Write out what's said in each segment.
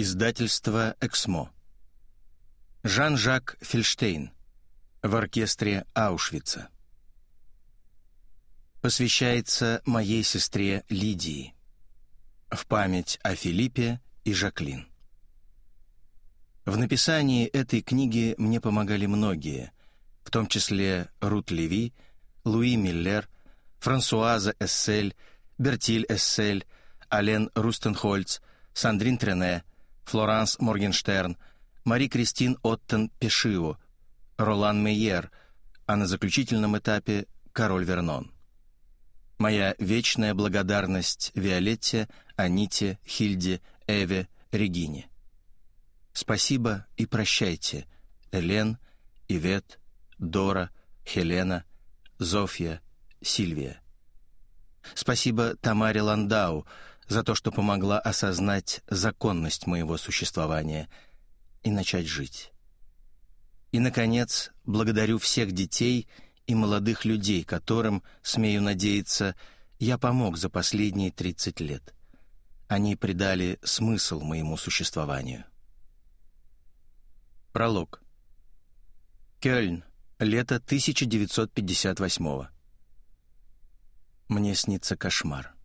Издательство «Эксмо». Жан-Жак Фельштейн. В оркестре Аушвица. Посвящается моей сестре Лидии. В память о Филиппе и Жаклин. В написании этой книги мне помогали многие, в том числе Рут Леви, Луи Миллер, Франсуаза Эссель, Бертиль Эссель, Ален Рустенхольц, Сандрин Трене, Флоранс Моргенштерн, Мари-Кристин Оттен Пешио, Ролан Мейер, а на заключительном этапе Король Вернон. Моя вечная благодарность Виолетте, Аните, Хильде, Эве, Регине. Спасибо и прощайте, Элен, Ивет, Дора, Хелена, Зофья, Сильвия. Спасибо Тамаре Ландау за то, что помогла осознать законность моего существования и начать жить. И, наконец, благодарю всех детей и молодых людей, которым, смею надеяться, я помог за последние 30 лет. Они придали смысл моему существованию. Пролог. Кёльн. Лето 1958 -го. Мне снится кошмар.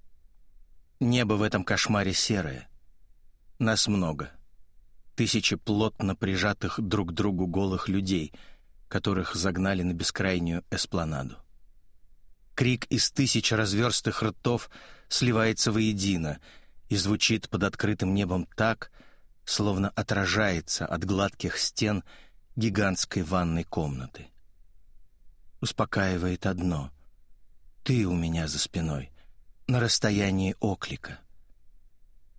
Небо в этом кошмаре серое. Нас много. Тысячи плотно прижатых друг к другу голых людей, которых загнали на бескрайнюю эспланаду. Крик из тысяч разверстых ртов сливается воедино и звучит под открытым небом так, словно отражается от гладких стен гигантской ванной комнаты. Успокаивает одно — ты у меня за спиной на расстоянии оклика.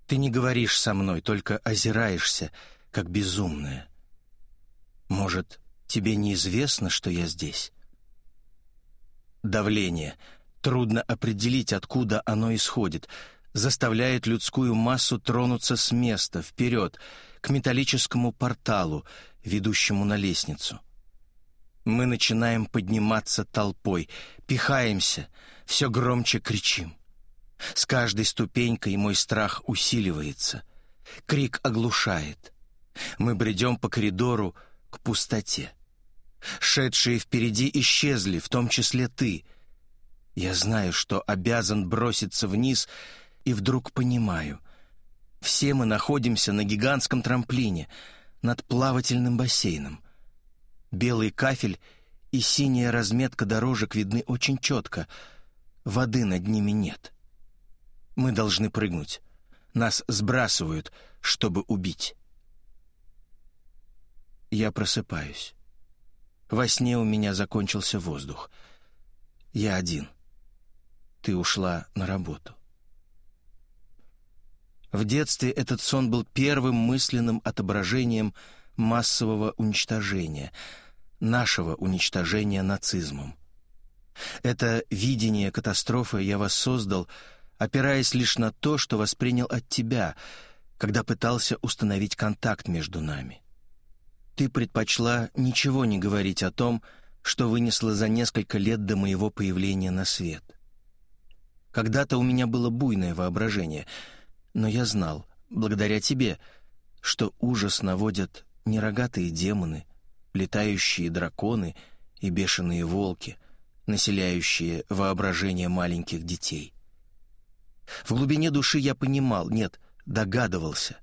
Ты не говоришь со мной, только озираешься, как безумная. Может, тебе неизвестно, что я здесь? Давление. Трудно определить, откуда оно исходит. Заставляет людскую массу тронуться с места, вперед, к металлическому порталу, ведущему на лестницу. Мы начинаем подниматься толпой, пихаемся, все громче кричим. С каждой ступенькой мой страх усиливается. Крик оглушает. Мы бредем по коридору к пустоте. Шедшие впереди исчезли, в том числе ты. Я знаю, что обязан броситься вниз, и вдруг понимаю. Все мы находимся на гигантском трамплине, над плавательным бассейном. Белый кафель и синяя разметка дорожек видны очень четко. Воды над ними нет. Мы должны прыгнуть. Нас сбрасывают, чтобы убить. Я просыпаюсь. Во сне у меня закончился воздух. Я один. Ты ушла на работу. В детстве этот сон был первым мысленным отображением массового уничтожения, нашего уничтожения нацизмом. Это видение катастрофы я воссоздал — опираясь лишь на то, что воспринял от тебя, когда пытался установить контакт между нами. Ты предпочла ничего не говорить о том, что вынесла за несколько лет до моего появления на свет. Когда-то у меня было буйное воображение, но я знал, благодаря тебе, что ужас наводят не рогатые демоны, летающие драконы и бешеные волки, населяющие воображение маленьких детей. В глубине души я понимал, нет, догадывался,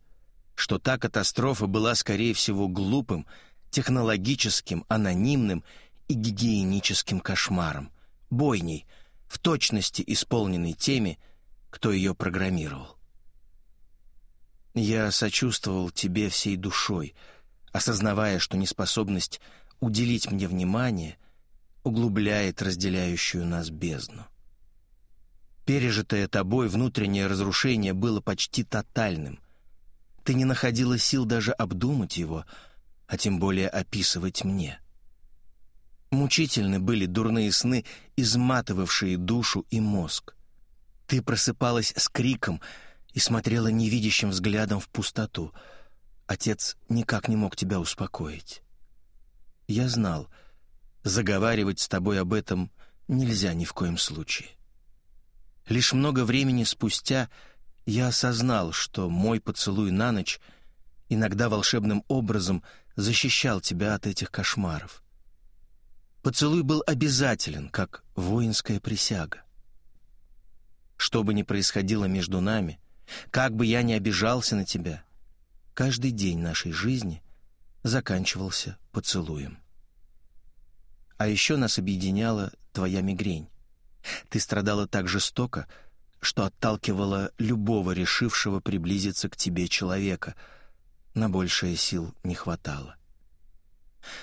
что та катастрофа была, скорее всего, глупым, технологическим, анонимным и гигиеническим кошмаром, бойней, в точности исполненной теми, кто ее программировал. Я сочувствовал тебе всей душой, осознавая, что неспособность уделить мне внимание углубляет разделяющую нас бездну. Пережитое тобой внутреннее разрушение было почти тотальным. Ты не находила сил даже обдумать его, а тем более описывать мне. Мучительны были дурные сны, изматывавшие душу и мозг. Ты просыпалась с криком и смотрела невидящим взглядом в пустоту. Отец никак не мог тебя успокоить. Я знал, заговаривать с тобой об этом нельзя ни в коем случае. Лишь много времени спустя я осознал, что мой поцелуй на ночь иногда волшебным образом защищал тебя от этих кошмаров. Поцелуй был обязателен, как воинская присяга. Что бы ни происходило между нами, как бы я ни обижался на тебя, каждый день нашей жизни заканчивался поцелуем. А еще нас объединяла твоя мигрень. Ты страдала так жестоко, что отталкивала любого решившего приблизиться к тебе человека. На большее сил не хватало.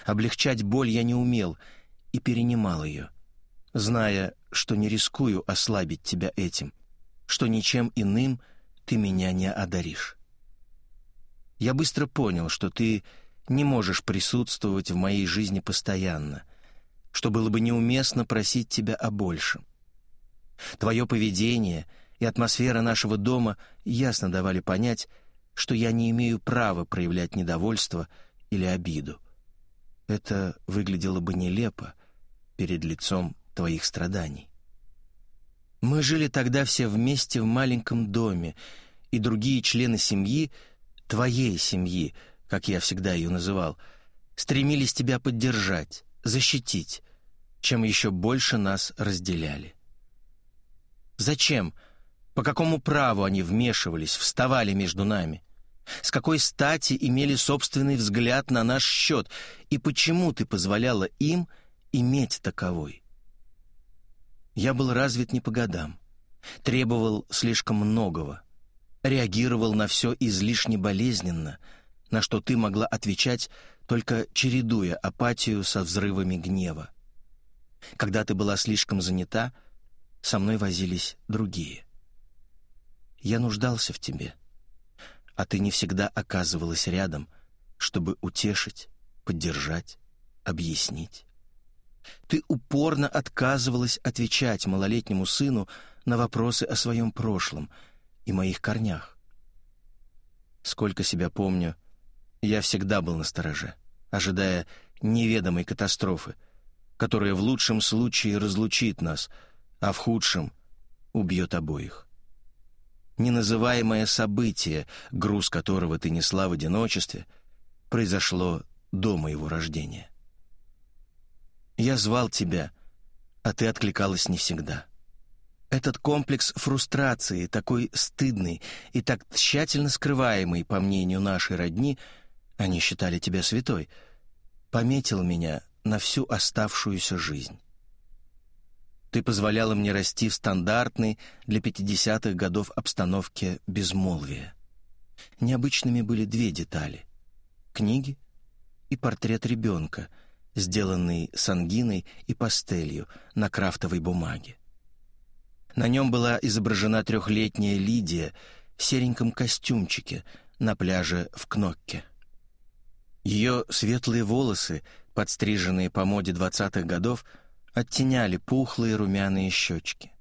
Облегчать боль я не умел и перенимал ее, зная, что не рискую ослабить тебя этим, что ничем иным ты меня не одаришь. Я быстро понял, что ты не можешь присутствовать в моей жизни постоянно, что было бы неуместно просить тебя о большем. Твое поведение и атмосфера нашего дома ясно давали понять, что я не имею права проявлять недовольство или обиду. Это выглядело бы нелепо перед лицом твоих страданий. Мы жили тогда все вместе в маленьком доме, и другие члены семьи, твоей семьи, как я всегда ее называл, стремились тебя поддержать, защитить, чем еще больше нас разделяли. Зачем? По какому праву они вмешивались, вставали между нами? С какой стати имели собственный взгляд на наш счет? И почему ты позволяла им иметь таковой? Я был развит не по годам, требовал слишком многого, реагировал на все излишне болезненно, на что ты могла отвечать, только чередуя апатию со взрывами гнева. Когда ты была слишком занята — со мной возились другие. Я нуждался в тебе, а ты не всегда оказывалась рядом, чтобы утешить, поддержать, объяснить. Ты упорно отказывалась отвечать малолетнему сыну на вопросы о своем прошлом и моих корнях. Сколько себя помню, я всегда был на стороже, ожидая неведомой катастрофы, которая в лучшем случае разлучит нас — а в худшем убьет обоих. Неназываемое событие, груз которого ты несла в одиночестве, произошло до моего рождения. Я звал тебя, а ты откликалась не всегда. Этот комплекс фрустрации, такой стыдный и так тщательно скрываемый, по мнению нашей родни, они считали тебя святой, пометил меня на всю оставшуюся жизнь. Ты позволяла мне расти в стандартной для 50-х годов обстановке безмолвия. Необычными были две детали — книги и портрет ребенка, сделанный сангиной и пастелью на крафтовой бумаге. На нем была изображена трехлетняя Лидия в сереньком костюмчике на пляже в Кнокке. Ее светлые волосы, подстриженные по моде двадцатых годов, оттеняли пухлые румяные щечки.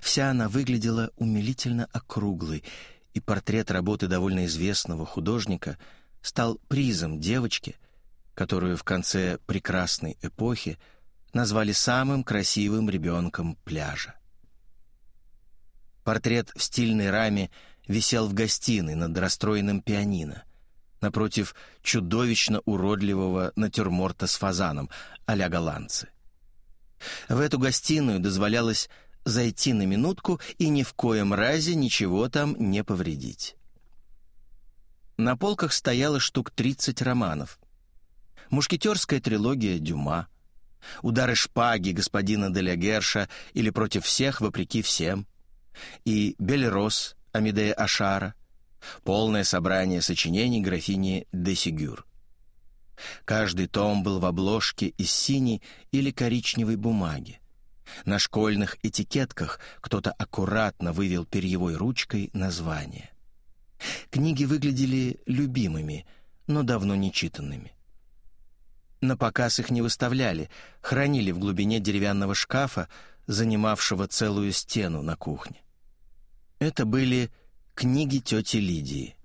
Вся она выглядела умилительно округлой, и портрет работы довольно известного художника стал призом девочки, которую в конце прекрасной эпохи назвали самым красивым ребенком пляжа. Портрет в стильной раме висел в гостиной над расстроенным пианино, напротив чудовищно уродливого натюрморта с фазаном а-ля голландцы. В эту гостиную дозволялось зайти на минутку и ни в коем разе ничего там не повредить. На полках стояло штук 30 романов. Мушкетерская трилогия Дюма, удары шпаги господина Деля Герша или против всех вопреки всем, и Белерос Амедея Ашара, полное собрание сочинений графини де Сигюр. Каждый том был в обложке из синей или коричневой бумаги. На школьных этикетках кто-то аккуратно вывел перьевой ручкой название. Книги выглядели любимыми, но давно не читанными. На показ их не выставляли, хранили в глубине деревянного шкафа, занимавшего целую стену на кухне. Это были книги тети Лидии.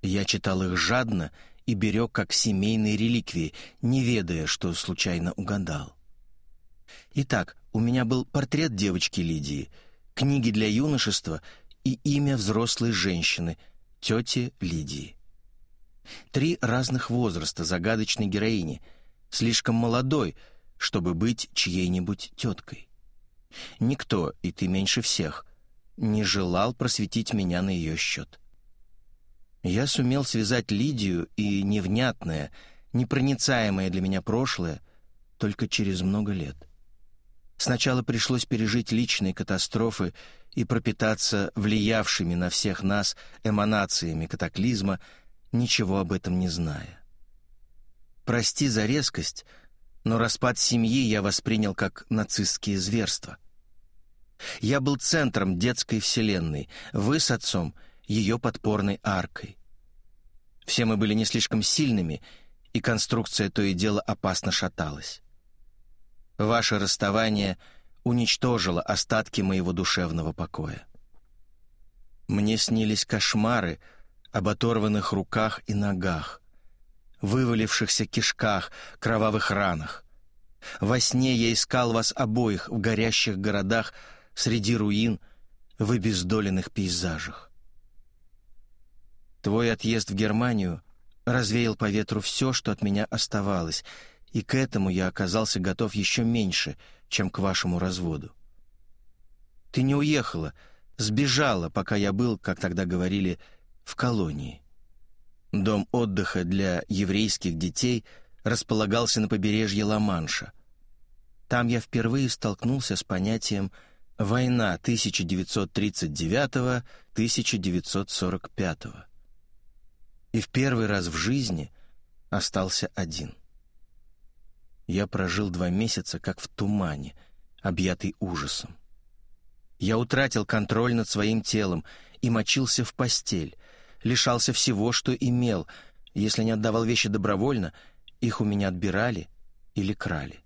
Я читал их жадно и берег как семейные реликвии, не ведая, что случайно угадал. Итак, у меня был портрет девочки Лидии, книги для юношества и имя взрослой женщины, тети Лидии. Три разных возраста загадочной героини, слишком молодой, чтобы быть чьей-нибудь теткой. Никто, и ты меньше всех, не желал просветить меня на ее счет. Я сумел связать Лидию и невнятное, непроницаемое для меня прошлое только через много лет. Сначала пришлось пережить личные катастрофы и пропитаться влиявшими на всех нас эманациями катаклизма, ничего об этом не зная. Прости за резкость, но распад семьи я воспринял как нацистские зверства. Я был центром детской вселенной, вы с отцом — ее подпорной аркой. Все мы были не слишком сильными, и конструкция то и дело опасно шаталась. Ваше расставание уничтожило остатки моего душевного покоя. Мне снились кошмары об оторванных руках и ногах, вывалившихся кишках, кровавых ранах. Во сне я искал вас обоих в горящих городах среди руин в обездоленных пейзажах. Твой отъезд в Германию развеял по ветру все, что от меня оставалось, и к этому я оказался готов еще меньше, чем к вашему разводу. Ты не уехала, сбежала, пока я был, как тогда говорили, в колонии. Дом отдыха для еврейских детей располагался на побережье Ла-Манша. Там я впервые столкнулся с понятием «война 1939-1945» и в первый раз в жизни остался один. Я прожил два месяца как в тумане, объятый ужасом. Я утратил контроль над своим телом и мочился в постель, лишался всего, что имел. Если не отдавал вещи добровольно, их у меня отбирали или крали.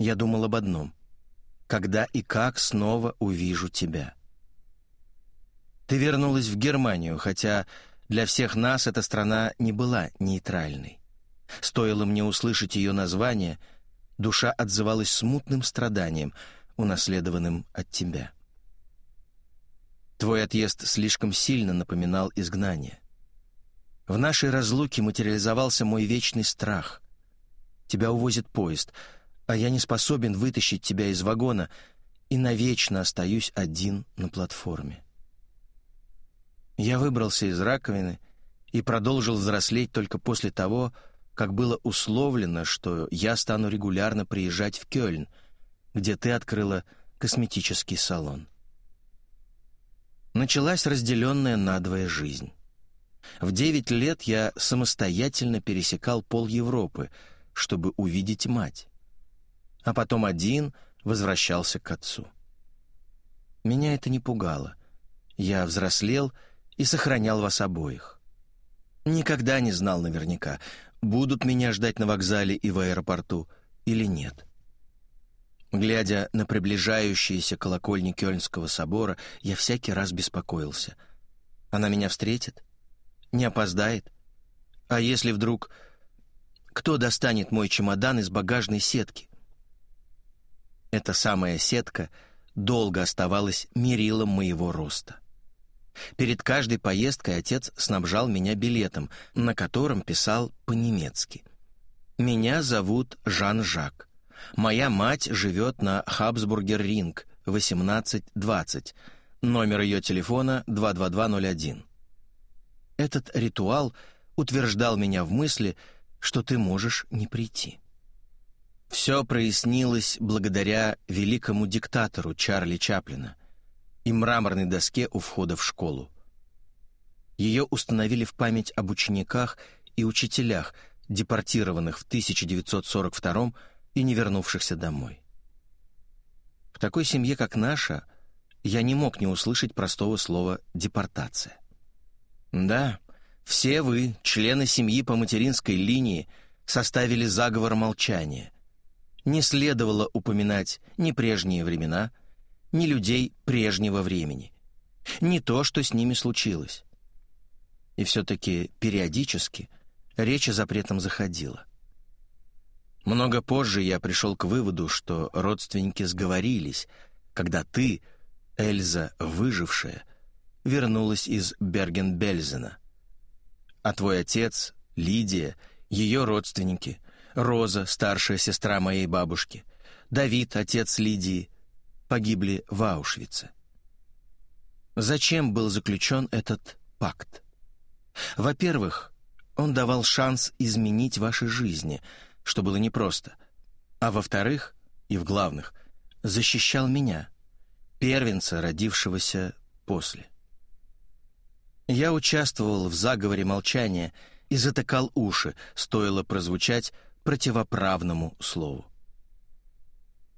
Я думал об одном — когда и как снова увижу тебя. Ты вернулась в Германию, хотя для всех нас эта страна не была нейтральной. Стоило мне услышать ее название, душа отзывалась смутным страданием, унаследованным от тебя. Твой отъезд слишком сильно напоминал изгнание. В нашей разлуке материализовался мой вечный страх. Тебя увозит поезд, а я не способен вытащить тебя из вагона и навечно остаюсь один на платформе. Я выбрался из раковины и продолжил взрослеть только после того, как было условлено, что я стану регулярно приезжать в Кёльн, где ты открыла косметический салон. Началась разделенная надвое жизнь. В девять лет я самостоятельно пересекал пол Европы, чтобы увидеть мать. А потом один возвращался к отцу. Меня это не пугало. Я взрослел и сохранял вас обоих. Никогда не знал наверняка, будут меня ждать на вокзале и в аэропорту или нет. Глядя на приближающиеся колокольни Кёльнского собора, я всякий раз беспокоился. Она меня встретит? Не опоздает? А если вдруг... Кто достанет мой чемодан из багажной сетки? Эта самая сетка долго оставалась мерилом моего роста. Перед каждой поездкой отец снабжал меня билетом, на котором писал по-немецки. «Меня зовут Жан-Жак. Моя мать живет на Хабсбургер-Ринг, 1820. Номер ее телефона 22201». Этот ритуал утверждал меня в мысли, что ты можешь не прийти. Все прояснилось благодаря великому диктатору Чарли Чаплина и мраморной доске у входа в школу. Ее установили в память об учениках и учителях, депортированных в 1942 и не вернувшихся домой. В такой семье, как наша, я не мог не услышать простого слова «депортация». Да, все вы, члены семьи по материнской линии, составили заговор молчания. Не следовало упоминать ни прежние времена, ни людей прежнего времени, ни то, что с ними случилось. И все-таки периодически речь о запретном заходила. Много позже я пришел к выводу, что родственники сговорились, когда ты, Эльза, выжившая, вернулась из Берген-Бельзена. а твой отец, Лидия, ее родственники, Роза, старшая сестра моей бабушки, Давид, отец Лидии, погибли в Аушвице. Зачем был заключен этот пакт? Во-первых, он давал шанс изменить ваши жизни, что было непросто. А во-вторых, и в главных, защищал меня, первенца, родившегося после. Я участвовал в заговоре молчания и затыкал уши, стоило прозвучать противоправному слову.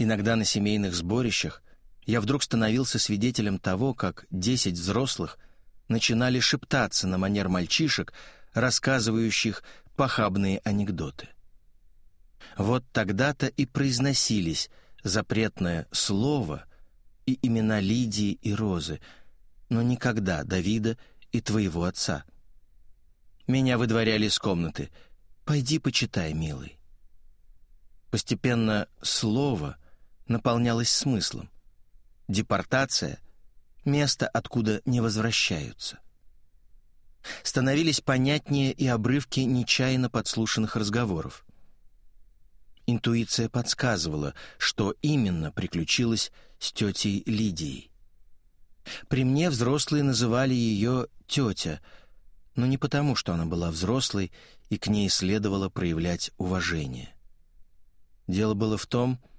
Иногда на семейных сборищах я вдруг становился свидетелем того, как десять взрослых начинали шептаться на манер мальчишек, рассказывающих похабные анекдоты. Вот тогда-то и произносились запретное слово и имена Лидии и Розы, но никогда Давида и твоего отца. Меня выдворяли из комнаты. «Пойди почитай, милый». Постепенно слово наполнялось смыслом. Депортация — место, откуда не возвращаются. Становились понятнее и обрывки нечаянно подслушанных разговоров. Интуиция подсказывала, что именно приключилось с тетей Лидией. При мне взрослые называли ее «тетя», но не потому, что она была взрослой и к ней следовало проявлять уважение. Дело было в том, что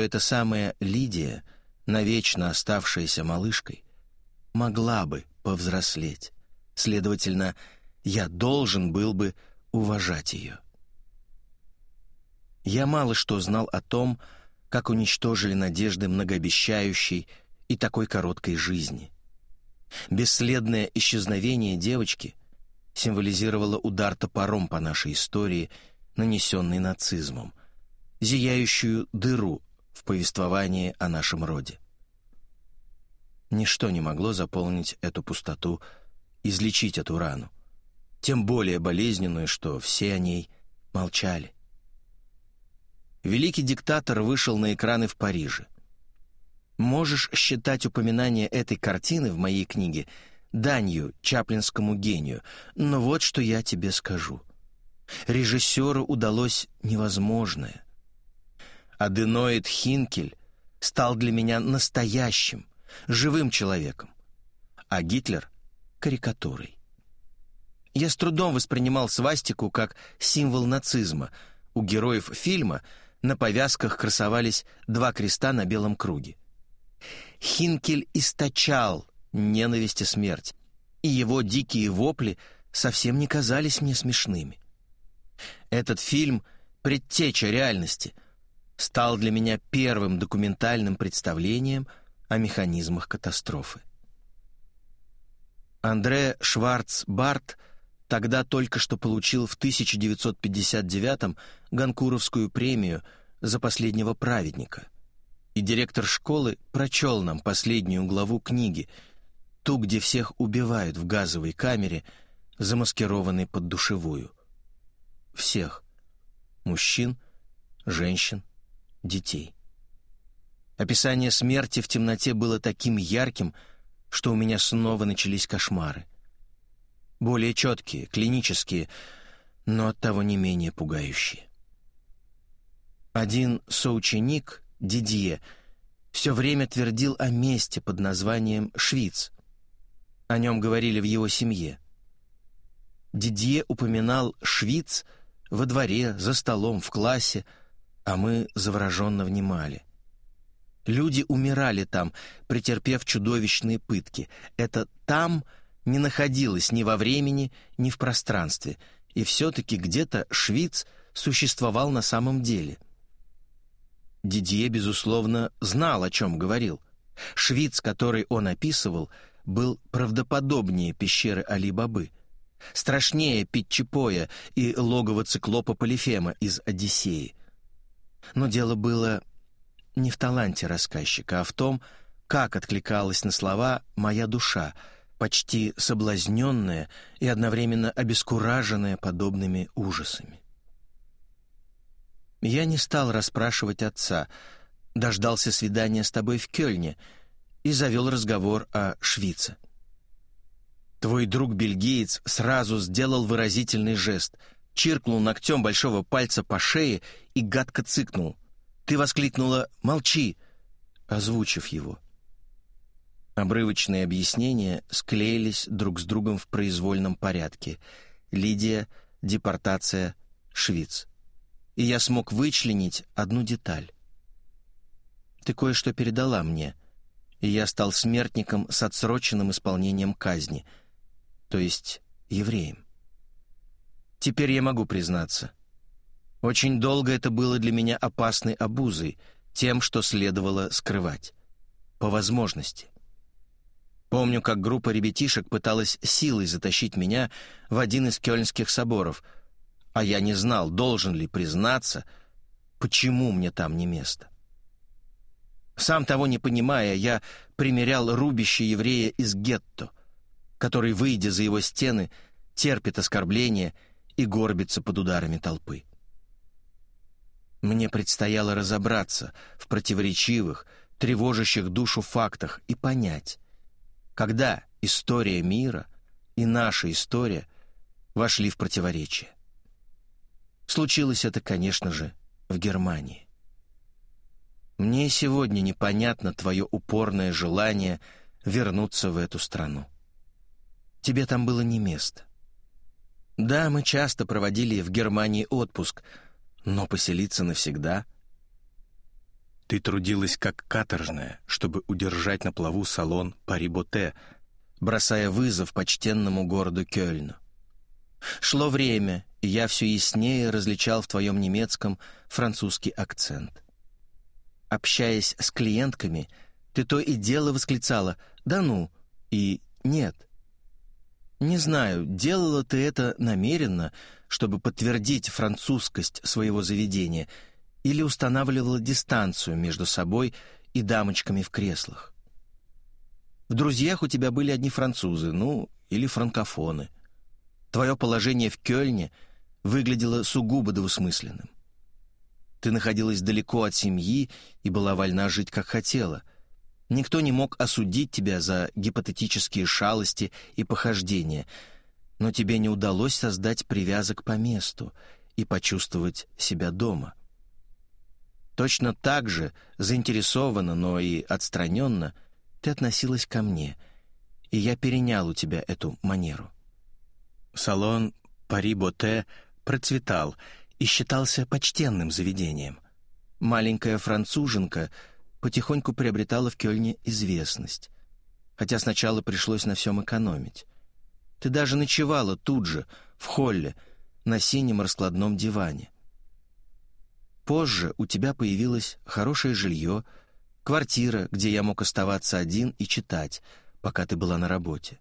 эта самая Лидия, навечно оставшаяся малышкой, могла бы повзрослеть. Следовательно, я должен был бы уважать ее. Я мало что знал о том, как уничтожили надежды многообещающей и такой короткой жизни. Бесследное исчезновение девочки символизировало удар топором по нашей истории, нанесенный нацизмом, зияющую дыру в повествовании о нашем роде. Ничто не могло заполнить эту пустоту, излечить эту рану, тем более болезненную, что все о ней молчали великий диктатор вышел на экраны в Париже. Можешь считать упоминание этой картины в моей книге данью чаплинскому гению, но вот что я тебе скажу. Режиссеру удалось невозможное. Аденоид Хинкель стал для меня настоящим, живым человеком, а Гитлер — карикатурой. Я с трудом воспринимал свастику как символ нацизма. У героев фильма — на повязках красовались два креста на белом круге. Хинкель источал ненависть и смерть, и его дикие вопли совсем не казались мне смешными. Этот фильм «Предтеча реальности» стал для меня первым документальным представлением о механизмах катастрофы. Андре Шварц-Барт — Тогда только что получил в 1959-м Ганкуровскую премию за последнего праведника. И директор школы прочел нам последнюю главу книги, ту, где всех убивают в газовой камере, замаскированной под душевую. Всех. Мужчин, женщин, детей. Описание смерти в темноте было таким ярким, что у меня снова начались кошмары более четкие, клинические, но оттого не менее пугающие. Один соученик, Дидье, все время твердил о месте под названием Швиц. О нем говорили в его семье. Дидье упоминал Швиц во дворе, за столом, в классе, а мы завороженно внимали. Люди умирали там, претерпев чудовищные пытки. Это «там» — не находилась ни во времени, ни в пространстве, и все-таки где-то Швиц существовал на самом деле. Дидье, безусловно, знал, о чем говорил. Швиц, который он описывал, был правдоподобнее пещеры Али-Бабы, страшнее Питчепоя и логова циклопа Полифема из «Одиссеи». Но дело было не в таланте рассказчика, а в том, как откликалась на слова «моя душа», почти соблазненная и одновременно обескураженная подобными ужасами. Я не стал расспрашивать отца, дождался свидания с тобой в Кёльне и завел разговор о Швице. Твой друг-бельгиец сразу сделал выразительный жест, чиркнул ногтем большого пальца по шее и гадко цыкнул. Ты воскликнула «Молчи!», озвучив его. Обрывочные объяснения склеились друг с другом в произвольном порядке. Лидия, депортация, Швиц. И я смог вычленить одну деталь. Ты кое-что передала мне, и я стал смертником с отсроченным исполнением казни — то есть евреем. Теперь я могу признаться. Очень долго это было для меня опасной обузой, тем, что следовало скрывать. По возможности. Помню, как группа ребятишек пыталась силой затащить меня в один из кёльнских соборов, а я не знал, должен ли признаться, почему мне там не место. Сам того не понимая, я примерял рубище еврея из гетто — который, выйдя за его стены, терпит оскорбления и горбится под ударами толпы. Мне предстояло разобраться в противоречивых, тревожащих душу фактах и понять, когда история мира и наша история вошли в противоречие. Случилось это, конечно же, в Германии. Мне сегодня непонятно твое упорное желание вернуться в эту страну. Тебе там было не место. Да, мы часто проводили в Германии отпуск, но поселиться навсегда... Ты трудилась как каторжная, чтобы удержать на плаву салон Париботе, бросая вызов почтенному городу Кёльну. Шло время, и я все яснее различал в твоем немецком французский акцент. Общаясь с клиентками, ты то и дело восклицала «да ну» и «нет». Не знаю, делала ты это намеренно, чтобы подтвердить французскость своего заведения, или устанавливала дистанцию между собой и дамочками в креслах. В друзьях у тебя были одни французы, ну, или франкофоны. Твое положение в Кёльне выглядело сугубо двусмысленным. Ты находилась далеко от семьи и была вольна жить, как хотела — Никто не мог осудить тебя за гипотетические шалости и похождения, но тебе не удалось создать привязок по месту и почувствовать себя дома. Точно так же, заинтересованно, но и отстраненно, ты относилась ко мне, и я перенял у тебя эту манеру. Салон «Пари-Боте» процветал и считался почтенным заведением. Маленькая француженка — потихоньку приобретала в Кёльне известность. Хотя сначала пришлось на всем экономить. Ты даже ночевала тут же, в холле, на синем раскладном диване. Позже у тебя появилось хорошее жилье, квартира, где я мог оставаться один и читать, пока ты была на работе.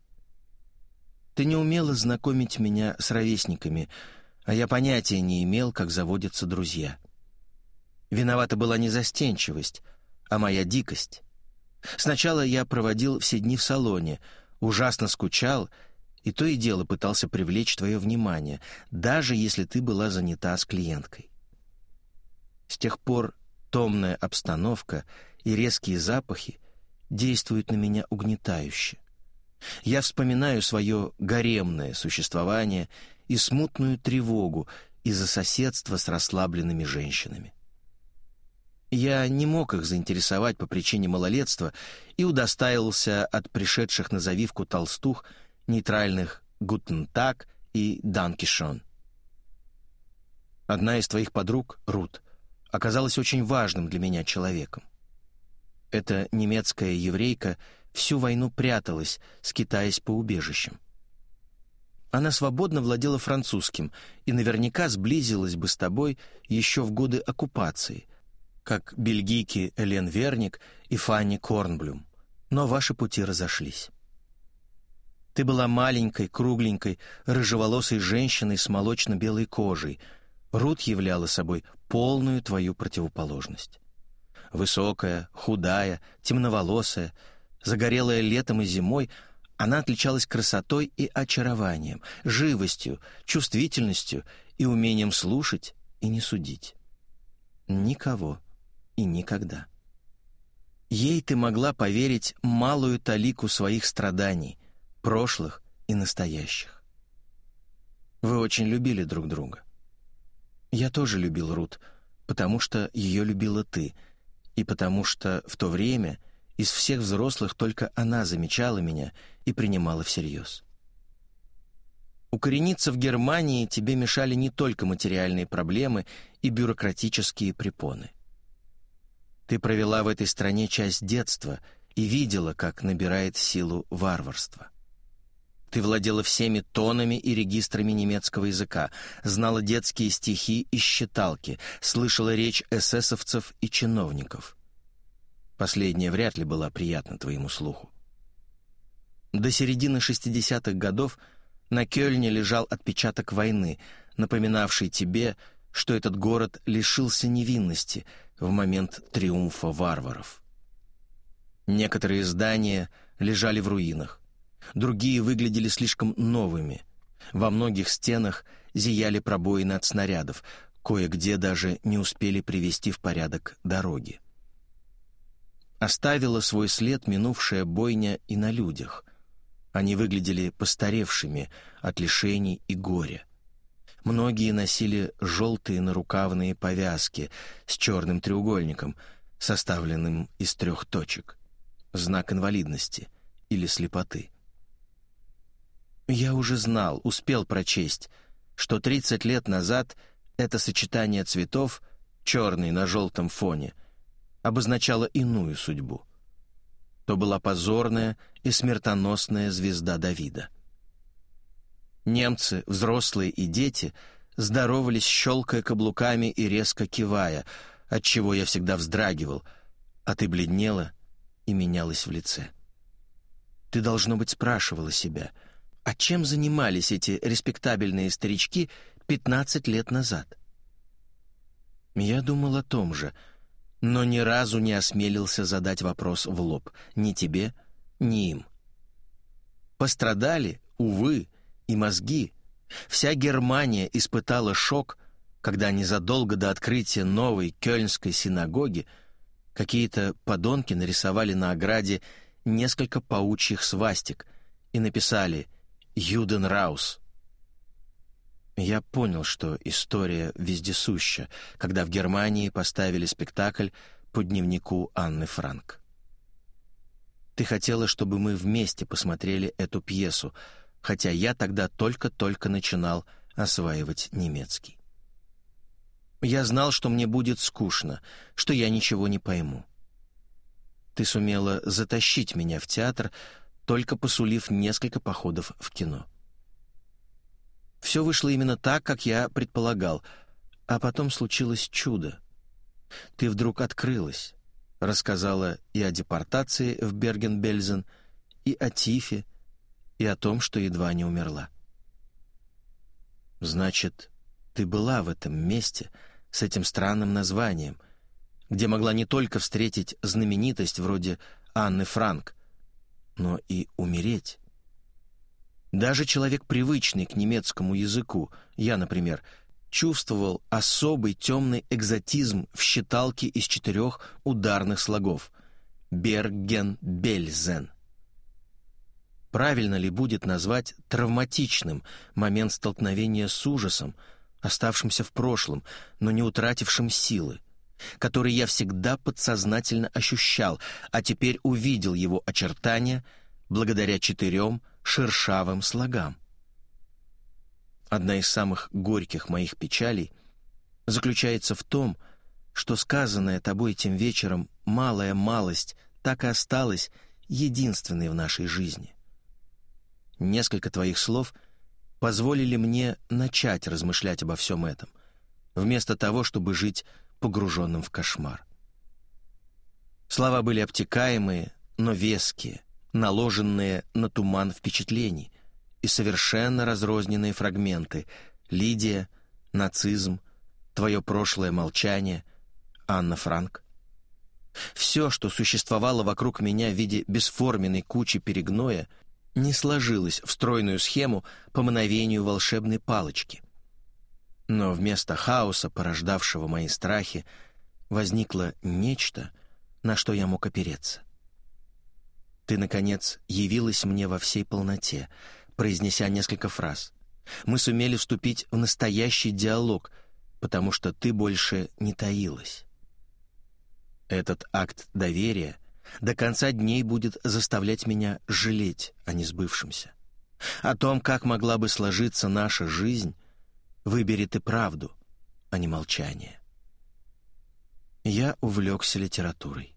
Ты не умела знакомить меня с ровесниками, а я понятия не имел, как заводятся друзья. Виновата была не застенчивость, а моя дикость. Сначала я проводил все дни в салоне, ужасно скучал и то и дело пытался привлечь твое внимание, даже если ты была занята с клиенткой. С тех пор томная обстановка и резкие запахи действуют на меня угнетающе. Я вспоминаю свое гаремное существование и смутную тревогу из-за соседства с расслабленными женщинами. Я не мог их заинтересовать по причине малолетства и удостаивался от пришедших на завивку толстух нейтральных «Гутен так» и «Данкишон». Одна из твоих подруг, Рут, оказалась очень важным для меня человеком. Эта немецкая еврейка всю войну пряталась, скитаясь по убежищам. Она свободно владела французским и наверняка сблизилась бы с тобой еще в годы оккупации — как бельгийки Элен Верник и Фанни Корнблюм, но ваши пути разошлись. Ты была маленькой, кругленькой, рыжеволосой женщиной с молочно-белой кожей. Рут являла собой полную твою противоположность. Высокая, худая, темноволосая, загорелая летом и зимой, она отличалась красотой и очарованием, живостью, чувствительностью и умением слушать и не судить. Никого и никогда. Ей ты могла поверить малую талику своих страданий, прошлых и настоящих. Вы очень любили друг друга. Я тоже любил Рут, потому что ее любила ты, и потому что в то время из всех взрослых только она замечала меня и принимала всерьез. Укорениться в Германии тебе мешали не только материальные проблемы и бюрократические препоны. Ты провела в этой стране часть детства и видела, как набирает силу варварство. Ты владела всеми тонами и регистрами немецкого языка, знала детские стихи и считалки, слышала речь эсэсовцев и чиновников. Последняя вряд ли была приятна твоему слуху. До середины 60-х годов – на Кёльне лежал отпечаток войны, напоминавший тебе, что этот город лишился невинности в момент триумфа варваров. Некоторые здания лежали в руинах, другие выглядели слишком новыми. Во многих стенах зияли пробоины от снарядов, кое-где даже не успели привести в порядок дороги. Оставила свой след минувшая бойня и на людях — они выглядели постаревшими от лишений и горя. Многие носили желтые нарукавные повязки с черным треугольником, составленным из трех точек. Знак инвалидности или слепоты. Я уже знал, успел прочесть, что 30 лет назад это сочетание цветов, черный на желтом фоне, обозначало иную судьбу — то была позорная и смертоносная звезда Давида. Немцы, взрослые и дети, здоровались, щелкая каблуками и резко кивая, отчего я всегда вздрагивал, а ты бледнела и менялась в лице. Ты, должно быть, спрашивала себя, а чем занимались эти респектабельные старички 15 лет назад? Я думал о том же — но ни разу не осмелился задать вопрос в лоб ни тебе, ни им. Пострадали, увы, и мозги. Вся Германия испытала шок, когда незадолго до открытия новой Кёльнской синагоги какие-то подонки нарисовали на ограде несколько паучьих свастик и написали «Юденраус». Я понял, что история вездесуща, когда в Германии поставили спектакль по дневнику Анны Франк. Ты хотела, чтобы мы вместе посмотрели эту пьесу, хотя я тогда только-только начинал осваивать немецкий. Я знал, что мне будет скучно, что я ничего не пойму. Ты сумела затащить меня в театр, только посулив несколько походов в кино. Все вышло именно так, как я предполагал. А потом случилось чудо. Ты вдруг открылась, рассказала и о депортации в Берген-Бельзен, и о Тифе, и о том, что едва не умерла. Значит, ты была в этом месте с этим странным названием, где могла не только встретить знаменитость вроде Анны Франк, но и умереть. Даже человек, привычный к немецкому языку, я, например, чувствовал особый темный экзотизм в считалке из четырех ударных слогов «Берген-Бельзен». Правильно ли будет назвать травматичным момент столкновения с ужасом, оставшимся в прошлом, но не утратившим силы, который я всегда подсознательно ощущал, а теперь увидел его очертания благодаря четырем шершавым слогам. Одна из самых горьких моих печалей заключается в том, что сказанная тобой тем вечером малая малость так и осталась единственной в нашей жизни. Несколько твоих слов позволили мне начать размышлять обо всем этом, вместо того, чтобы жить погруженным в кошмар. Слова были обтекаемые, но веские — наложенные на туман впечатлений, и совершенно разрозненные фрагменты «Лидия», «Нацизм», «Твое прошлое молчание», «Анна Франк». Все, что существовало вокруг меня в виде бесформенной кучи перегноя, не сложилось в стройную схему по мановению волшебной палочки. Но вместо хаоса, порождавшего мои страхи, возникло нечто, на что я мог опереться — ты, наконец, явилась мне во всей полноте, произнеся несколько фраз. Мы сумели вступить в настоящий диалог, потому что ты больше не таилась. Этот акт доверия до конца дней будет заставлять меня жалеть о несбывшемся. О том, как могла бы сложиться наша жизнь, выбери ты правду, а не молчание. Я увлекся литературой.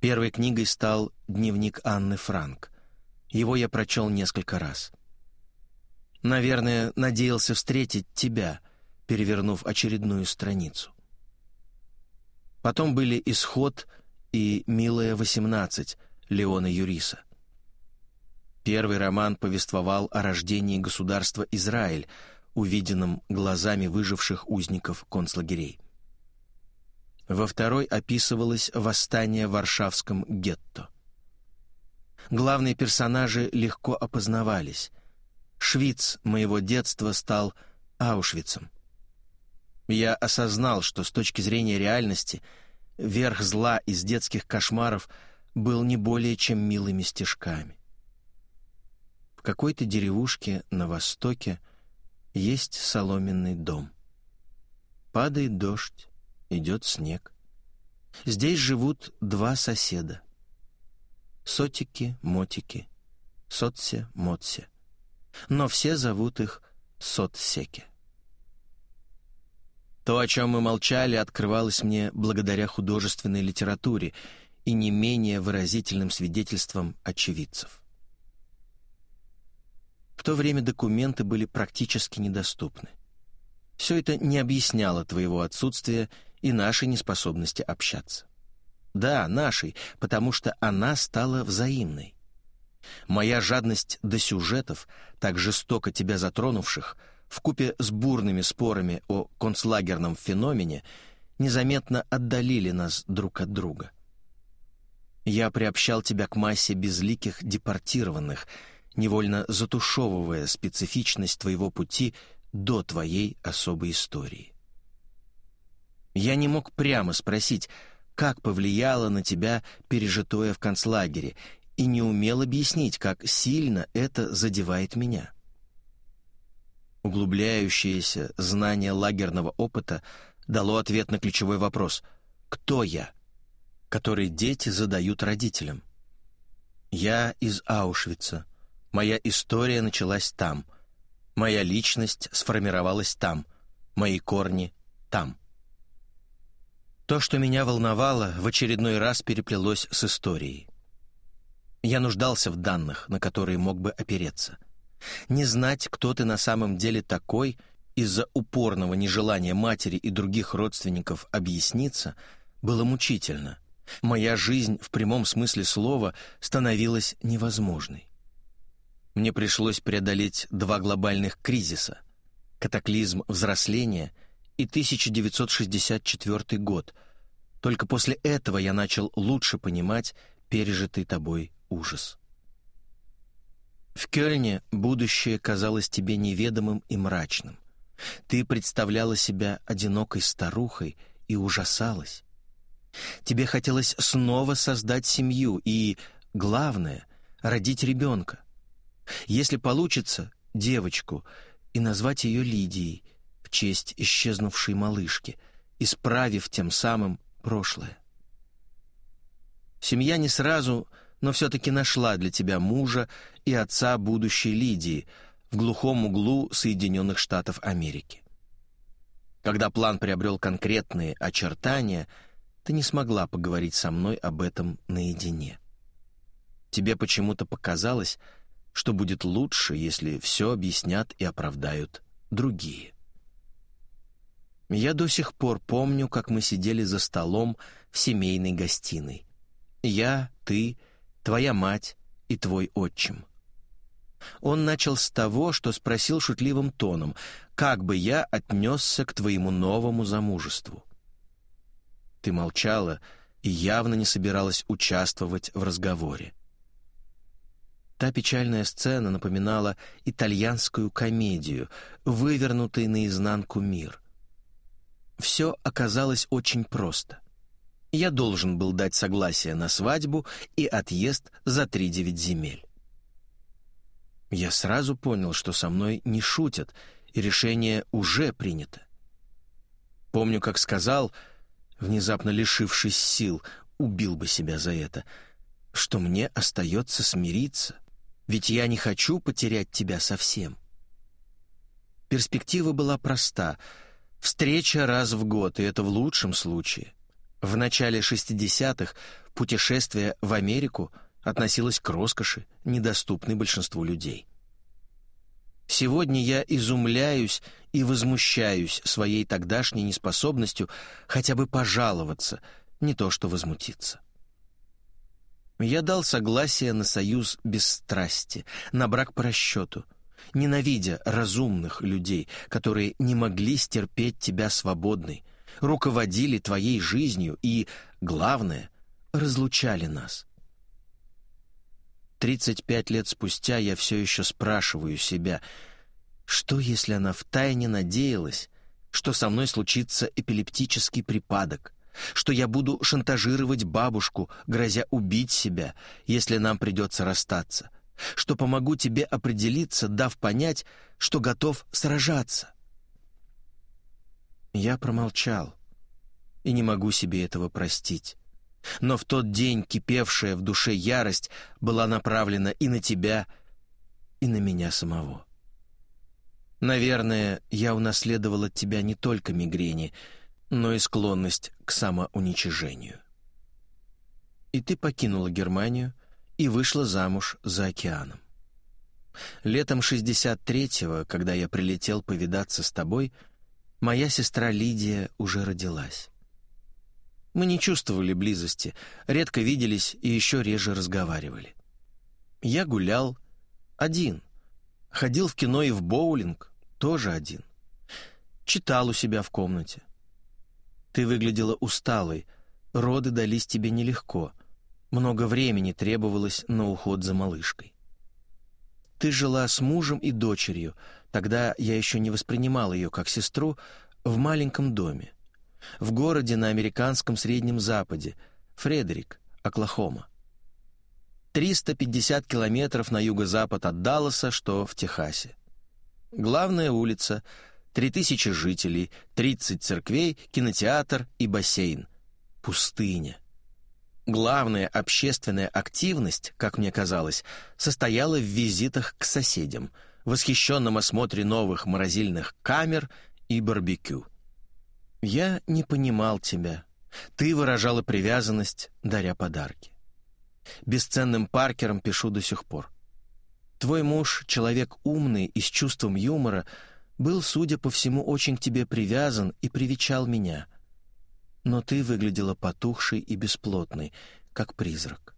Первой книгой стал «Дневник Анны Франк». Его я прочел несколько раз. Наверное, надеялся встретить тебя, перевернув очередную страницу. Потом были «Исход» и «Милая 18» Леона Юриса. Первый роман повествовал о рождении государства Израиль, увиденном глазами выживших узников концлагерей. Во второй описывалось восстание в Варшавском гетто. Главные персонажи легко опознавались. Швиц моего детства стал Аушвицем. Я осознал, что с точки зрения реальности верх зла из детских кошмаров был не более чем милыми стежками. В какой-то деревушке на востоке есть соломенный дом. Падает дождь, идет снег. Здесь живут два соседа. Сотики, мотики, сотсе, мотсе. Но все зовут их Сотсеки. То, о чем мы молчали, открывалось мне благодаря художественной литературе и не менее выразительным свидетельствам очевидцев. В то время документы были практически недоступны. Все это не объясняло твоего отсутствия и нашей неспособности общаться. Да, нашей, потому что она стала взаимной. Моя жадность до сюжетов, так жестоко тебя затронувших, вкупе с бурными спорами о концлагерном феномене, незаметно отдалили нас друг от друга. Я приобщал тебя к массе безликих депортированных, невольно затушевывая специфичность твоего пути до твоей особой истории. Я не мог прямо спросить, как повлияло на тебя пережитое в концлагере, и не умел объяснить, как сильно это задевает меня. Углубляющееся знание лагерного опыта дало ответ на ключевой вопрос «Кто я?», который дети задают родителям. «Я из Аушвица. Моя история началась там. Моя личность сформировалась там. Мои корни там». То, что меня волновало, в очередной раз переплелось с историей. Я нуждался в данных, на которые мог бы опереться. Не знать, кто ты на самом деле такой, из-за упорного нежелания матери и других родственников объясниться, было мучительно. Моя жизнь в прямом смысле слова становилась невозможной. Мне пришлось преодолеть два глобальных кризиса — катаклизм взросления и 1964 год. Только после этого я начал лучше понимать пережитый тобой ужас. В Кёльне будущее казалось тебе неведомым и мрачным. Ты представляла себя одинокой старухой и ужасалась. Тебе хотелось снова создать семью и, главное, родить ребенка. Если получится, девочку, и назвать ее Лидией, честь исчезнувшей малышки, исправив тем самым прошлое. Семья не сразу, но все-таки нашла для тебя мужа и отца будущей Лидии в глухом углу Соединенных Штатов Америки. Когда план приобрел конкретные очертания, ты не смогла поговорить со мной об этом наедине. Тебе почему-то показалось, что будет лучше, если все объяснят и оправдают другие. Я до сих пор помню, как мы сидели за столом в семейной гостиной. Я, ты, твоя мать и твой отчим. Он начал с того, что спросил шутливым тоном, как бы я отнесся к твоему новому замужеству. Ты молчала и явно не собиралась участвовать в разговоре. Та печальная сцена напоминала итальянскую комедию, вывернутый наизнанку мир. Все оказалось очень просто. Я должен был дать согласие на свадьбу и отъезд за три девять земель. Я сразу понял, что со мной не шутят, и решение уже принято. Помню, как сказал, внезапно лишившись сил, убил бы себя за это, что мне остается смириться, ведь я не хочу потерять тебя совсем. Перспектива была проста — Встреча раз в год, и это в лучшем случае. В начале 60-х путешествие в Америку относилось к роскоши, недоступной большинству людей. Сегодня я изумляюсь и возмущаюсь своей тогдашней неспособностью хотя бы пожаловаться, не то что возмутиться. Я дал согласие на союз без страсти, на брак по расчету — ненавидя разумных людей, которые не могли стерпеть тебя свободной, руководили твоей жизнью и, главное, разлучали нас. 35 лет спустя я все еще спрашиваю себя, что если она втайне надеялась, что со мной случится эпилептический припадок, что я буду шантажировать бабушку, грозя убить себя, если нам придется расстаться — что помогу тебе определиться, дав понять, что готов сражаться. Я промолчал и не могу себе этого простить. Но в тот день кипевшая в душе ярость была направлена и на тебя, и на меня самого. Наверное, я унаследовал от тебя не только мигрени, но и склонность к самоуничижению. И ты покинула Германию, и вышла замуж за океаном. Летом 63-го, когда я прилетел повидаться с тобой, моя сестра Лидия уже родилась. Мы не чувствовали близости, редко виделись и еще реже разговаривали. Я гулял один, ходил в кино и в боулинг тоже один. Читал у себя в комнате. Ты выглядела усталой, роды дались тебе нелегко — много времени требовалось на уход за малышкой. Ты жила с мужем и дочерью, тогда я еще не воспринимал ее как сестру, в маленьком доме. В городе на американском Среднем Западе, Фредерик, Оклахома. 350 километров на юго-запад от Далласа, что в Техасе. Главная улица, 3000 жителей, 30 церквей, кинотеатр и бассейн. Пустыня. Главная общественная активность, как мне казалось, состояла в визитах к соседям, восхищенном осмотре новых морозильных камер и барбекю. Я не понимал тебя. Ты выражала привязанность, даря подарки. Бесценным Паркером пишу до сих пор. Твой муж, человек умный и с чувством юмора, был, судя по всему, очень к тебе привязан и привечал меня — но ты выглядела потухшей и бесплотной, как призрак.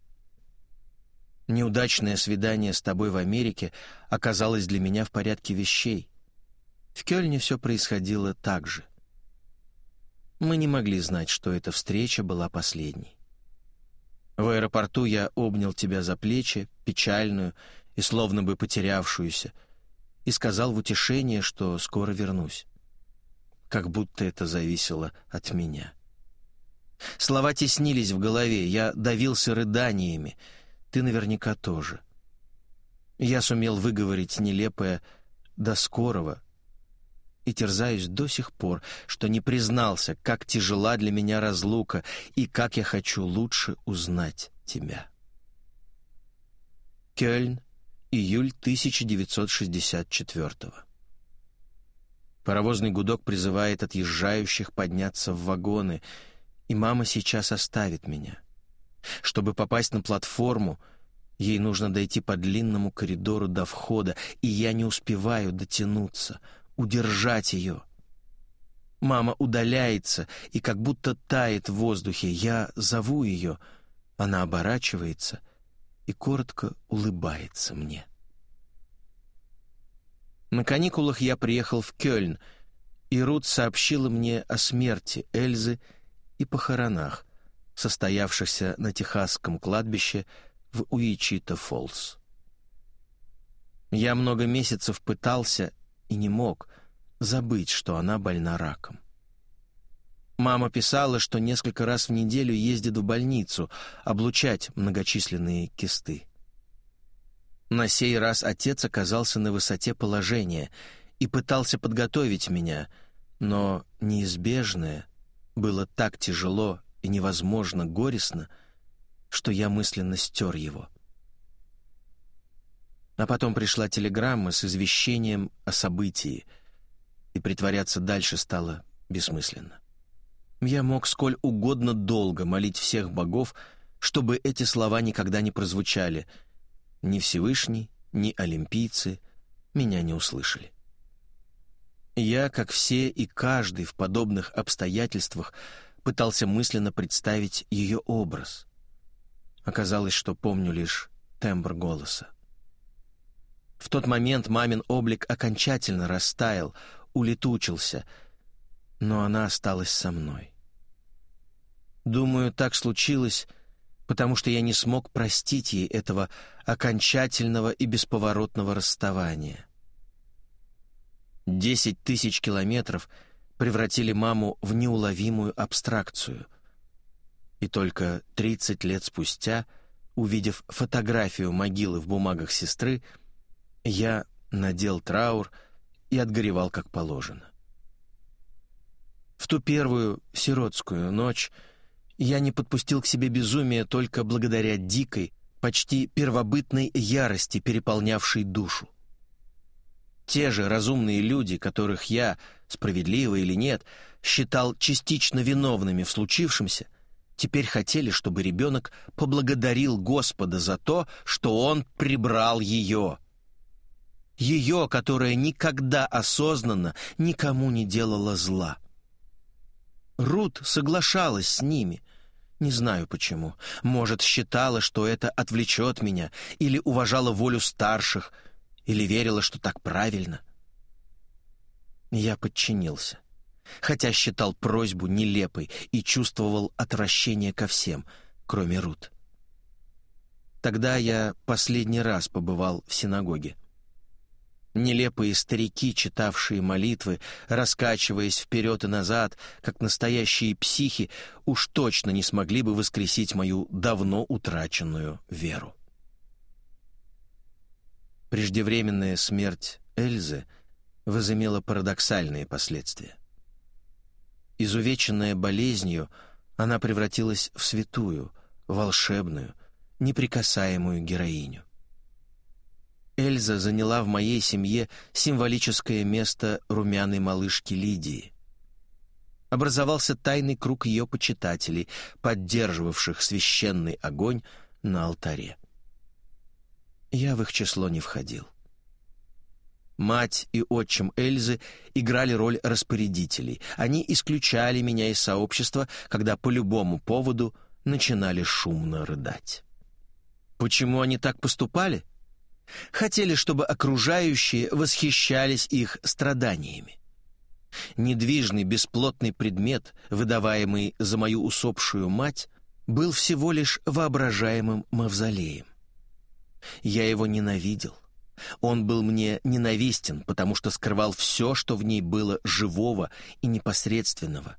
Неудачное свидание с тобой в Америке оказалось для меня в порядке вещей. В Кёльне все происходило так же. Мы не могли знать, что эта встреча была последней. В аэропорту я обнял тебя за плечи, печальную и словно бы потерявшуюся, и сказал в утешение, что скоро вернусь. Как будто это зависело от меня. Слова теснились в голове, я давился рыданиями. Ты наверняка тоже. Я сумел выговорить нелепое «до скорого» и терзаюсь до сих пор, что не признался, как тяжела для меня разлука и как я хочу лучше узнать тебя. Кёльн, июль 1964 Паровозный гудок призывает отъезжающих подняться в вагоны — и мама сейчас оставит меня. Чтобы попасть на платформу, ей нужно дойти по длинному коридору до входа, и я не успеваю дотянуться, удержать ее. Мама удаляется и как будто тает в воздухе. Я зову ее, она оборачивается и коротко улыбается мне. На каникулах я приехал в Кёльн, и Рут сообщила мне о смерти Эльзы и похоронах, состоявшихся на техасском кладбище в Уичито-Фоллс. Я много месяцев пытался и не мог забыть, что она больна раком. Мама писала, что несколько раз в неделю ездит в больницу облучать многочисленные кисты. На сей раз отец оказался на высоте положения и пытался подготовить меня, но неизбежное было так тяжело и невозможно горестно, что я мысленно стер его. А потом пришла телеграмма с извещением о событии, и притворяться дальше стало бессмысленно. Я мог сколь угодно долго молить всех богов, чтобы эти слова никогда не прозвучали. Ни Всевышний, ни олимпийцы меня не услышали. Я, как все и каждый в подобных обстоятельствах, пытался мысленно представить ее образ. Оказалось, что помню лишь тембр голоса. В тот момент мамин облик окончательно растаял, улетучился, но она осталась со мной. Думаю, так случилось, потому что я не смог простить ей этого окончательного и бесповоротного расставания. Десять тысяч километров превратили маму в неуловимую абстракцию. И только тридцать лет спустя, увидев фотографию могилы в бумагах сестры, я надел траур и отгоревал как положено. В ту первую сиротскую ночь я не подпустил к себе безумия только благодаря дикой, почти первобытной ярости, переполнявшей душу. Те же разумные люди, которых я, справедливо или нет, считал частично виновными в случившемся, теперь хотели, чтобы ребенок поблагодарил Господа за то, что он прибрал ее. Ее, которая никогда осознанно никому не делала зла. Рут соглашалась с ними. Не знаю почему. Может, считала, что это отвлечет меня, или уважала волю старших, или верила, что так правильно. Я подчинился, хотя считал просьбу нелепой и чувствовал отвращение ко всем, кроме Рут. Тогда я последний раз побывал в синагоге. Нелепые старики, читавшие молитвы, раскачиваясь вперед и назад, как настоящие психи, уж точно не смогли бы воскресить мою давно утраченную веру. Преждевременная смерть Эльзы возымела парадоксальные последствия. Изувеченная болезнью, она превратилась в святую, волшебную, неприкасаемую героиню. Эльза заняла в моей семье символическое место румяной малышки Лидии. Образовался тайный круг ее почитателей, поддерживавших священный огонь на алтаре. Я в их число не входил. Мать и отчим Эльзы играли роль распорядителей. Они исключали меня из сообщества, когда по любому поводу начинали шумно рыдать. Почему они так поступали? — Хотели, чтобы окружающие восхищались их страданиями. Недвижный бесплотный предмет, выдаваемый за мою усопшую мать, был всего лишь воображаемым мавзолеем. Я его ненавидел. Он был мне ненавистен, потому что скрывал все, что в ней было живого и непосредственного,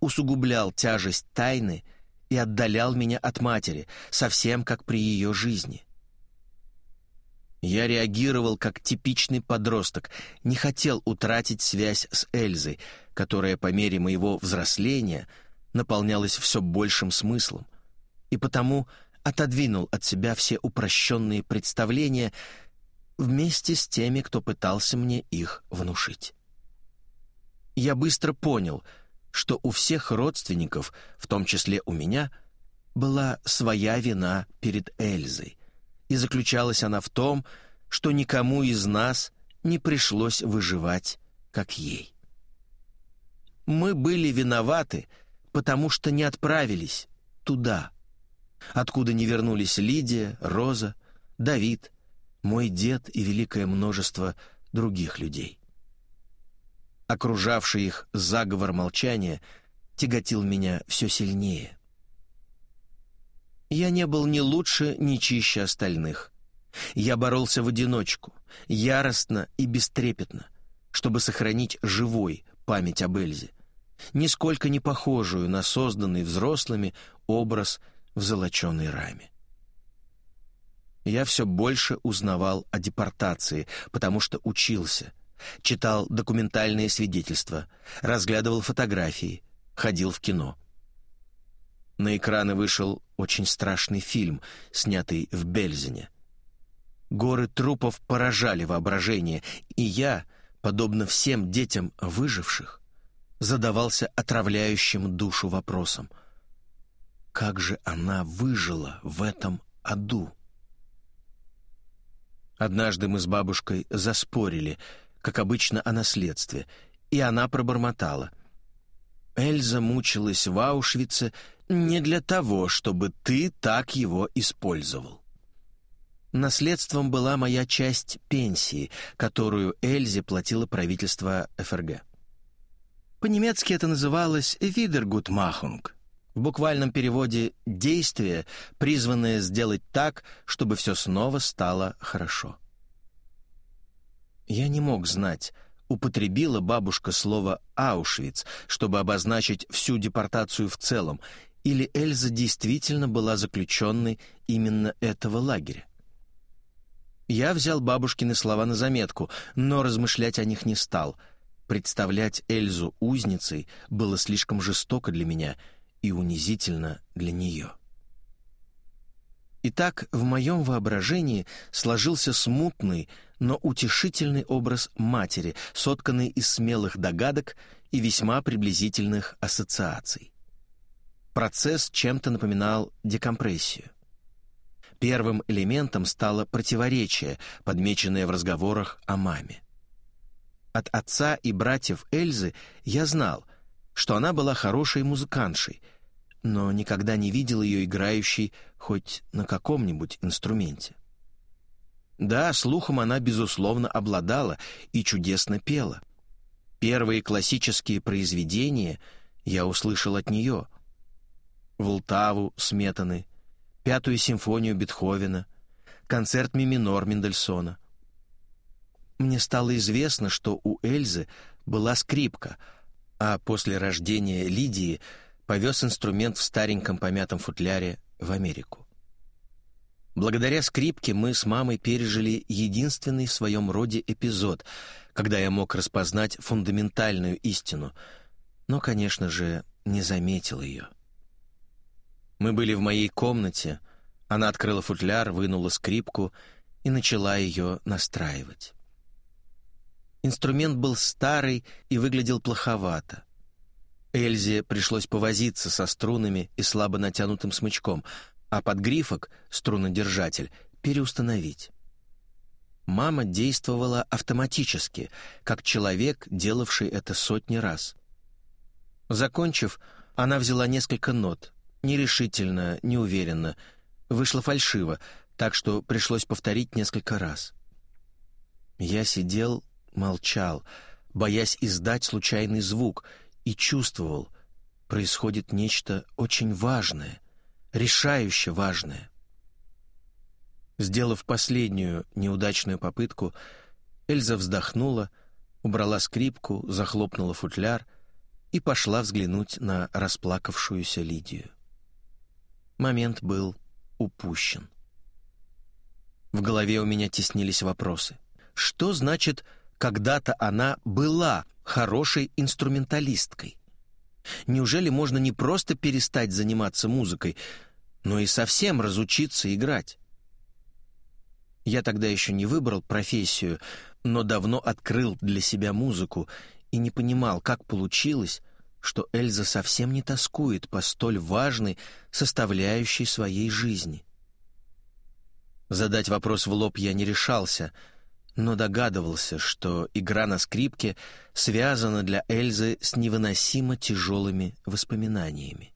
усугублял тяжесть тайны и отдалял меня от матери, совсем как при ее жизни. Я реагировал как типичный подросток, не хотел утратить связь с Эльзой, которая по мере моего взросления наполнялась все большим смыслом, и потому отодвинул от себя все упрощенные представления вместе с теми, кто пытался мне их внушить. Я быстро понял, что у всех родственников, в том числе у меня, была своя вина перед Эльзой и заключалась она в том, что никому из нас не пришлось выживать, как ей. Мы были виноваты, потому что не отправились туда, откуда не вернулись Лидия, Роза, Давид, мой дед и великое множество других людей. Окружавший их заговор молчания тяготил меня все сильнее. Я не был ни лучше, ни чище остальных. Я боролся в одиночку, яростно и бестрепетно, чтобы сохранить живой память об Эльзе, нисколько не похожую на созданный взрослыми образ в золоченой раме. Я все больше узнавал о депортации, потому что учился, читал документальные свидетельства, разглядывал фотографии, ходил в кино. На экраны вышел очень страшный фильм, снятый в Бельзине. Горы трупов поражали воображение, и я, подобно всем детям выживших, задавался отравляющим душу вопросом. Как же она выжила в этом аду? Однажды мы с бабушкой заспорили, как обычно, о наследстве, и она пробормотала. «Эльза мучилась в Аушвице не для того, чтобы ты так его использовал». Наследством была моя часть пенсии, которую Эльзе платило правительство ФРГ. По-немецки это называлось «Видергутмахунг». В буквальном переводе «действие», призванное сделать так, чтобы все снова стало хорошо. Я не мог знать, употребила бабушка слово «Аушвиц», чтобы обозначить всю депортацию в целом, или Эльза действительно была заключенной именно этого лагеря. Я взял бабушкины слова на заметку, но размышлять о них не стал. Представлять Эльзу узницей было слишком жестоко для меня — и унизительно для нее. Итак, в моем воображении сложился смутный, но утешительный образ матери, сотканный из смелых догадок и весьма приблизительных ассоциаций. Процесс чем-то напоминал декомпрессию. Первым элементом стало противоречие, подмеченное в разговорах о маме. От отца и братьев Эльзы я знал, что она была хорошей музыкантшей, но никогда не видел ее играющей хоть на каком-нибудь инструменте. Да, слухом она, безусловно, обладала и чудесно пела. Первые классические произведения я услышал от нее. Волтаву Сметаны, Пятую симфонию Бетховена, концерт Миминор Мендельсона. Мне стало известно, что у Эльзы была скрипка — а после рождения Лидии повез инструмент в стареньком помятом футляре в Америку. Благодаря скрипке мы с мамой пережили единственный в своем роде эпизод, когда я мог распознать фундаментальную истину, но, конечно же, не заметил ее. Мы были в моей комнате, она открыла футляр, вынула скрипку и начала ее настраивать. Инструмент был старый и выглядел плоховато. Эльзе пришлось повозиться со струнами и слабо натянутым смычком, а подгрифок, струнодержатель, переустановить. Мама действовала автоматически, как человек, делавший это сотни раз. Закончив, она взяла несколько нот, нерешительно, неуверенно, вышло фальшиво, так что пришлось повторить несколько раз. Я сидел молчал, боясь издать случайный звук, и чувствовал, происходит нечто очень важное, решающе важное. Сделав последнюю неудачную попытку, Эльза вздохнула, убрала скрипку, захлопнула футляр и пошла взглянуть на расплакавшуюся Лидию. Момент был упущен. В голове у меня теснились вопросы. Что значит когда-то она была хорошей инструменталисткой. Неужели можно не просто перестать заниматься музыкой, но и совсем разучиться играть? Я тогда еще не выбрал профессию, но давно открыл для себя музыку и не понимал, как получилось, что Эльза совсем не тоскует по столь важной составляющей своей жизни. Задать вопрос в лоб я не решался — но догадывался, что игра на скрипке связана для Эльзы с невыносимо тяжелыми воспоминаниями.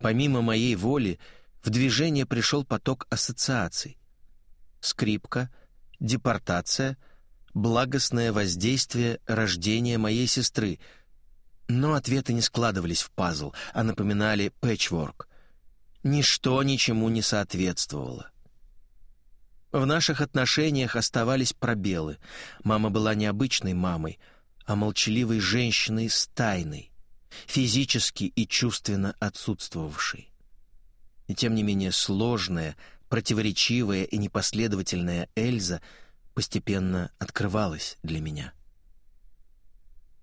Помимо моей воли в движение пришел поток ассоциаций. Скрипка, депортация, благостное воздействие рождения моей сестры. Но ответы не складывались в пазл, а напоминали пэтчворк. Ничто ничему не соответствовало. В наших отношениях оставались пробелы. Мама была не обычной мамой, а молчаливой женщиной с тайной, физически и чувственно отсутствовавшей. И тем не менее сложная, противоречивая и непоследовательная Эльза постепенно открывалась для меня.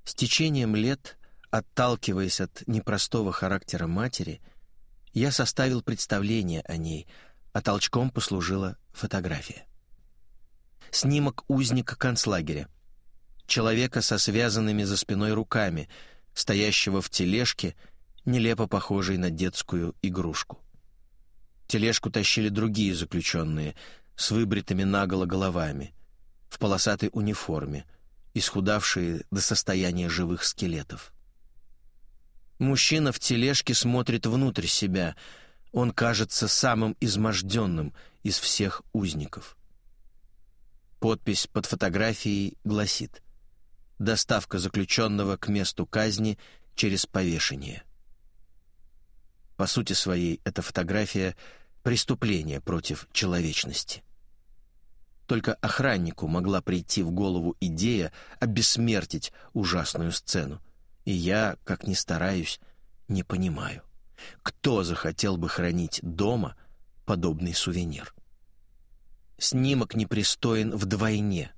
С течением лет, отталкиваясь от непростого характера матери, я составил представление о ней, а толчком послужила фотография. Снимок узника концлагеря. Человека со связанными за спиной руками, стоящего в тележке, нелепо похожей на детскую игрушку. Тележку тащили другие заключенные с выбритыми наголо головами, в полосатой униформе, исхудавшие до состояния живых скелетов. Мужчина в тележке смотрит внутрь себя. Он кажется самым изможденным из всех узников. Подпись под фотографией гласит «Доставка заключенного к месту казни через повешение». По сути своей, эта фотография — преступление против человечности. Только охраннику могла прийти в голову идея обессмертить ужасную сцену. И я, как ни стараюсь, не понимаю, кто захотел бы хранить дома подобный сувенир. Снимок непристоен вдвойне.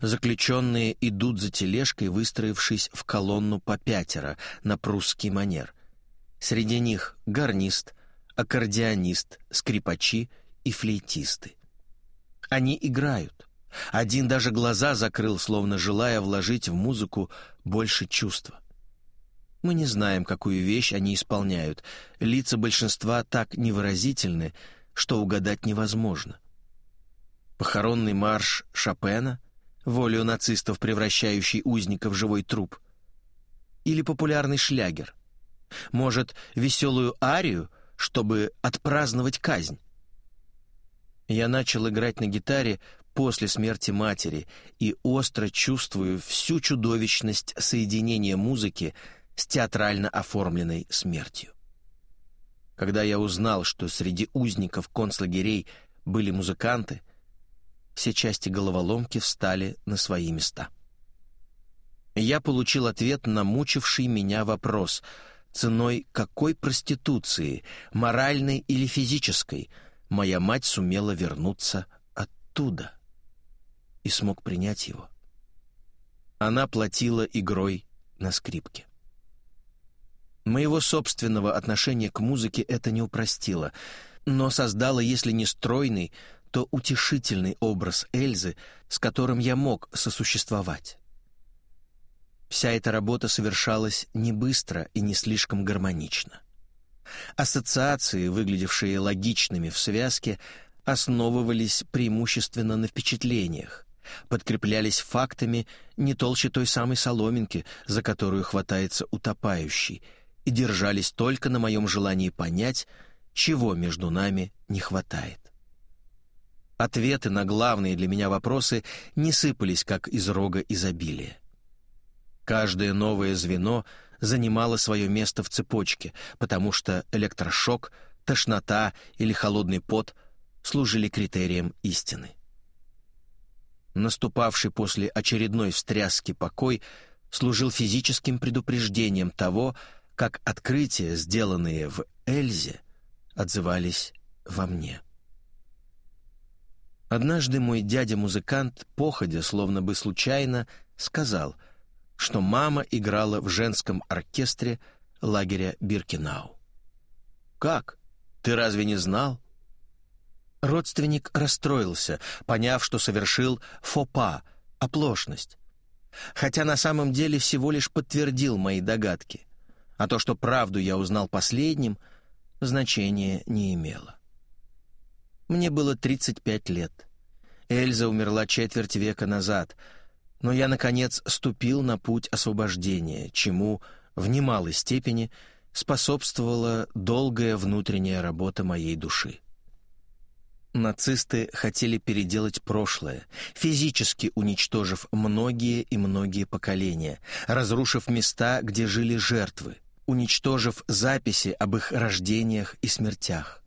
Заключенные идут за тележкой, выстроившись в колонну по пятеро на прусский манер. Среди них гарнист, аккордеонист, скрипачи и флейтисты. Они играют. Один даже глаза закрыл, словно желая вложить в музыку больше чувства. Мы не знаем, какую вещь они исполняют. Лица большинства так невыразительны, что угадать невозможно. Похоронный марш Шопена, волю нацистов, превращающий узника в живой труп, или популярный шлягер, может, веселую арию, чтобы отпраздновать казнь. Я начал играть на гитаре после смерти матери и остро чувствую всю чудовищность соединения музыки с театрально оформленной смертью. Когда я узнал, что среди узников концлагерей были музыканты — все части головоломки встали на свои места. Я получил ответ на мучивший меня вопрос, ценой какой проституции, моральной или физической, моя мать сумела вернуться оттуда и смог принять его. Она платила игрой на скрипке. Моего собственного отношения к музыке это не упростило, но создало, если не стройный, то утешительный образ Эльзы, с которым я мог сосуществовать. Вся эта работа совершалась не быстро и не слишком гармонично. Ассоциации, выглядевшие логичными в связке, основывались преимущественно на впечатлениях, подкреплялись фактами не толще той самой соломинки, за которую хватается утопающий, и держались только на моем желании понять, чего между нами не хватает. Ответы на главные для меня вопросы не сыпались, как из рога изобилия. Каждое новое звено занимало свое место в цепочке, потому что электрошок, тошнота или холодный пот служили критерием истины. Наступавший после очередной встряски покой служил физическим предупреждением того, как открытия, сделанные в Эльзе, отзывались во мне. Однажды мой дядя-музыкант, походя, словно бы случайно, сказал, что мама играла в женском оркестре лагеря Биркинау. «Как? Ты разве не знал?» Родственник расстроился, поняв, что совершил фопа, оплошность. Хотя на самом деле всего лишь подтвердил мои догадки. А то, что правду я узнал последним, значения не имело. Мне было 35 лет. Эльза умерла четверть века назад, но я, наконец, ступил на путь освобождения, чему в немалой степени способствовала долгая внутренняя работа моей души. Нацисты хотели переделать прошлое, физически уничтожив многие и многие поколения, разрушив места, где жили жертвы, уничтожив записи об их рождениях и смертях.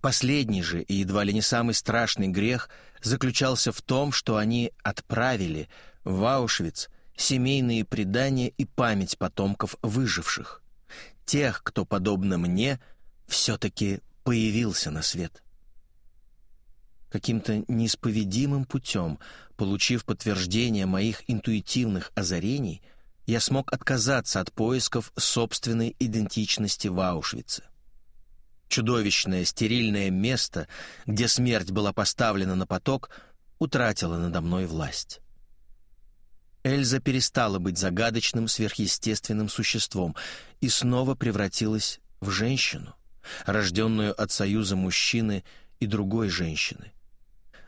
Последний же и едва ли не самый страшный грех заключался в том, что они отправили в Аушвиц семейные предания и память потомков выживших, тех, кто, подобно мне, все-таки появился на свет. каким-то неисповедимым путем, получив подтверждение моих интуитивных озарений, я смог отказаться от поисков собственной идентичности в Аушвице. Чудовищное стерильное место, где смерть была поставлена на поток, утратило надо мной власть. Эльза перестала быть загадочным сверхъестественным существом и снова превратилась в женщину, рожденную от союза мужчины и другой женщины.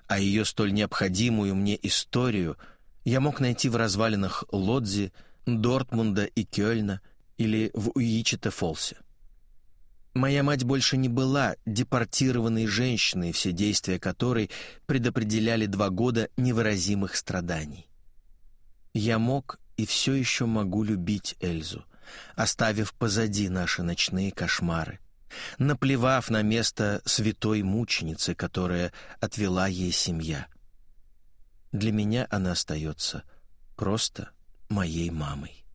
А ее столь необходимую мне историю я мог найти в развалинах Лодзи, Дортмунда и Кёльна или в Уичете-Фолсе. Моя мать больше не была депортированной женщиной, все действия которой предопределяли два года невыразимых страданий. Я мог и все еще могу любить Эльзу, оставив позади наши ночные кошмары, наплевав на место святой мученицы, которая отвела ей семья. Для меня она остается просто моей мамой.